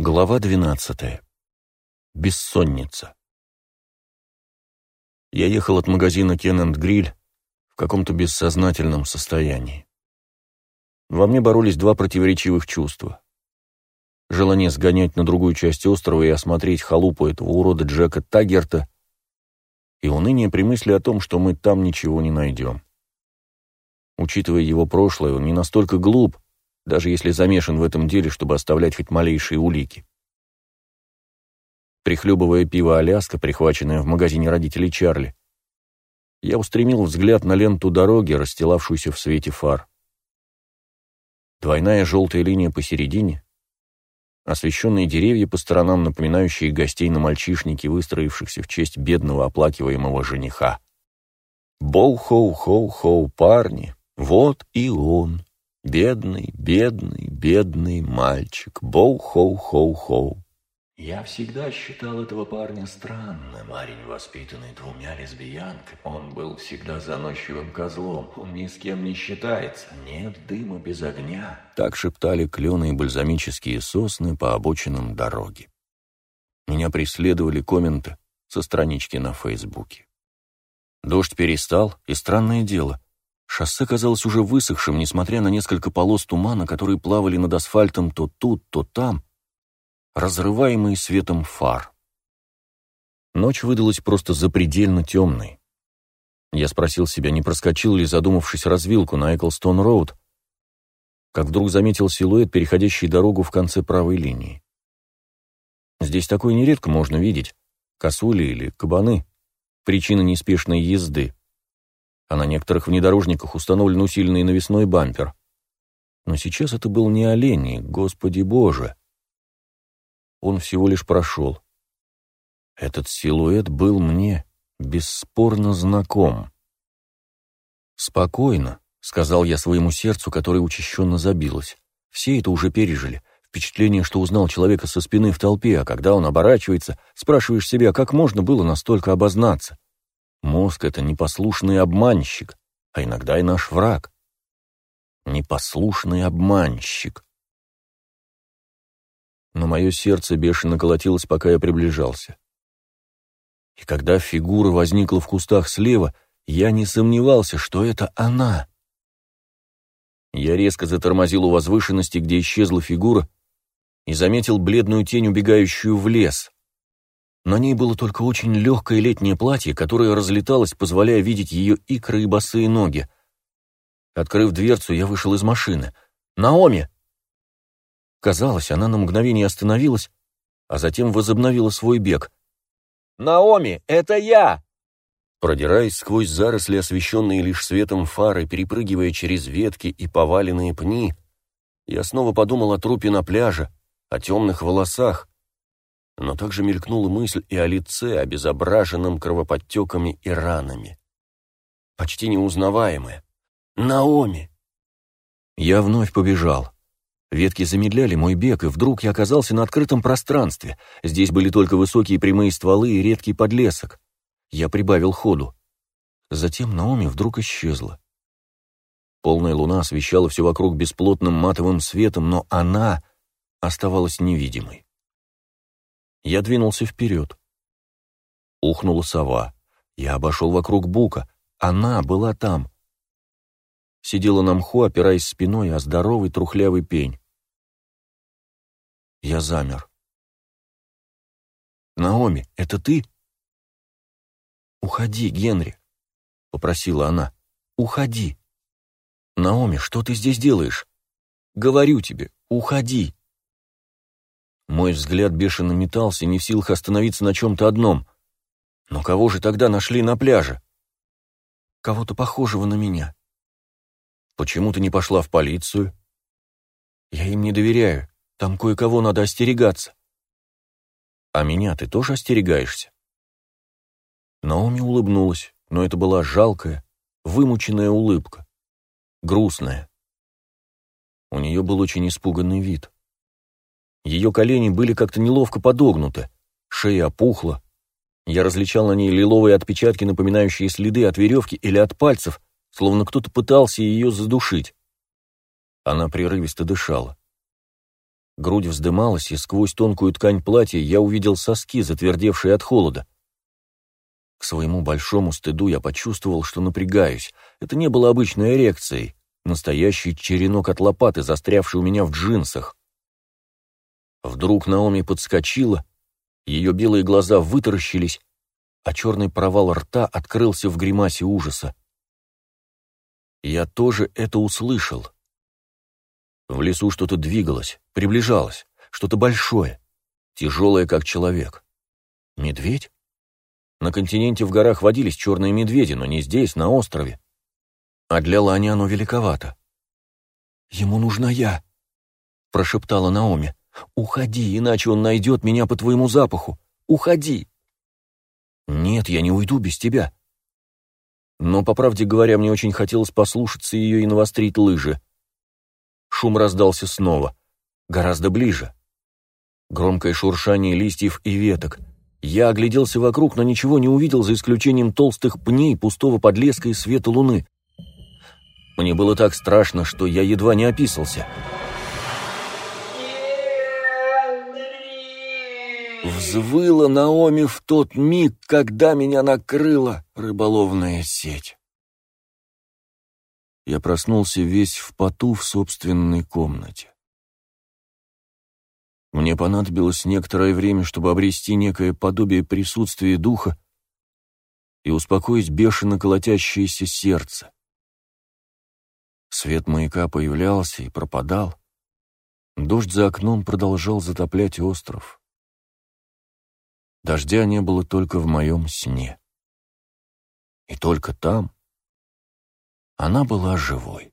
Глава двенадцатая. Бессонница. Я ехал от магазина Кен Гриль в каком-то бессознательном состоянии. Во мне боролись два противоречивых чувства. Желание сгонять на другую часть острова и осмотреть халупу этого урода Джека Таггерта и уныние при мысли о том, что мы там ничего не найдем. Учитывая его прошлое, он не настолько глуп, даже если замешан в этом деле, чтобы оставлять хоть малейшие улики. Прихлебывая пиво «Аляска», прихваченное в магазине родителей Чарли, я устремил взгляд на ленту дороги, расстилавшуюся в свете фар. Двойная желтая линия посередине, освещенные деревья по сторонам, напоминающие гостей на мальчишнике, выстроившихся в честь бедного оплакиваемого жениха. Боу-хоу-хоу-хоу, парни, вот и он. Бедный, бедный, бедный мальчик. Боу-хоу-хоу-хоу. Я всегда считал этого парня странным, парень, воспитанный двумя лесбиянками. Он был всегда заносчивым козлом, он ни с кем не считается, нет дыма без огня. Так шептали клены и бальзамические сосны по обочинам дороги. Меня преследовали комменты со странички на Фейсбуке. Дождь перестал, и странное дело, шоссе казалось уже высохшим, несмотря на несколько полос тумана, которые плавали над асфальтом то тут, то там, разрываемый светом фар. Ночь выдалась просто запредельно темной. Я спросил себя, не проскочил ли, задумавшись развилку на Эклстон-Роуд, как вдруг заметил силуэт, переходящий дорогу в конце правой линии. Здесь такое нередко можно видеть. Косули или кабаны. Причина неспешной езды. А на некоторых внедорожниках установлен усиленный навесной бампер. Но сейчас это был не олень, господи боже он всего лишь прошел. Этот силуэт был мне бесспорно знаком. «Спокойно», — сказал я своему сердцу, которое учащенно забилось. «Все это уже пережили. Впечатление, что узнал человека со спины в толпе, а когда он оборачивается, спрашиваешь себя, как можно было настолько обознаться. Мозг — это непослушный обманщик, а иногда и наш враг. Непослушный обманщик но мое сердце бешено колотилось, пока я приближался. И когда фигура возникла в кустах слева, я не сомневался, что это она. Я резко затормозил у возвышенности, где исчезла фигура, и заметил бледную тень, убегающую в лес. На ней было только очень легкое летнее платье, которое разлеталось, позволяя видеть ее икры и босые ноги. Открыв дверцу, я вышел из машины. «Наоми!» Казалось, она на мгновение остановилась, а затем возобновила свой бег. «Наоми, это я!» Продираясь сквозь заросли, освещенные лишь светом фары, перепрыгивая через ветки и поваленные пни, я снова подумал о трупе на пляже, о темных волосах, но также мелькнула мысль и о лице, обезображенном кровоподтеками и ранами. Почти неузнаваемое. «Наоми!» Я вновь побежал. Ветки замедляли мой бег, и вдруг я оказался на открытом пространстве. Здесь были только высокие прямые стволы и редкий подлесок. Я прибавил ходу. Затем Наоми вдруг исчезла. Полная луна освещала все вокруг бесплотным матовым светом, но она оставалась невидимой. Я двинулся вперед. Ухнула сова. Я обошел вокруг бука. Она была там сидела на мху, опираясь спиной о здоровый трухлявый пень. Я замер. «Наоми, это ты?» «Уходи, Генри», — попросила она. «Уходи». «Наоми, что ты здесь делаешь?» «Говорю тебе, уходи». Мой взгляд бешено метался, не в силах остановиться на чем-то одном. Но кого же тогда нашли на пляже? Кого-то похожего на меня. Почему ты не пошла в полицию? Я им не доверяю. Там кое-кого надо остерегаться. А меня ты тоже остерегаешься? Наоми улыбнулась, но это была жалкая, вымученная улыбка. Грустная. У нее был очень испуганный вид. Ее колени были как-то неловко подогнуты, шея опухла. Я различал на ней лиловые отпечатки, напоминающие следы от веревки или от пальцев, словно кто-то пытался ее задушить. Она прерывисто дышала. Грудь вздымалась, и сквозь тонкую ткань платья я увидел соски, затвердевшие от холода. К своему большому стыду я почувствовал, что напрягаюсь. Это не было обычной эрекцией, настоящий черенок от лопаты, застрявший у меня в джинсах. Вдруг Наоми подскочила, ее белые глаза вытаращились, а черный провал рта открылся в гримасе ужаса. Я тоже это услышал. В лесу что-то двигалось, приближалось, что-то большое, тяжелое, как человек. Медведь? На континенте в горах водились черные медведи, но не здесь, на острове. А для Лани оно великовато. «Ему нужна я», — прошептала Наоми. «Уходи, иначе он найдет меня по твоему запаху. Уходи!» «Нет, я не уйду без тебя». Но, по правде говоря, мне очень хотелось послушаться ее и навострить лыжи. Шум раздался снова, гораздо ближе. Громкое шуршание листьев и веток. Я огляделся вокруг, но ничего не увидел, за исключением толстых пней, пустого подлеска и света луны. Мне было так страшно, что я едва не описался. Взвыла Наоми в тот миг, когда меня накрыла рыболовная сеть. Я проснулся весь в поту в собственной комнате. Мне понадобилось некоторое время, чтобы обрести некое подобие присутствия духа и успокоить бешено колотящееся сердце. Свет маяка появлялся и пропадал. Дождь за окном продолжал затоплять остров. Дождя не было только в моем сне. И только там она была живой.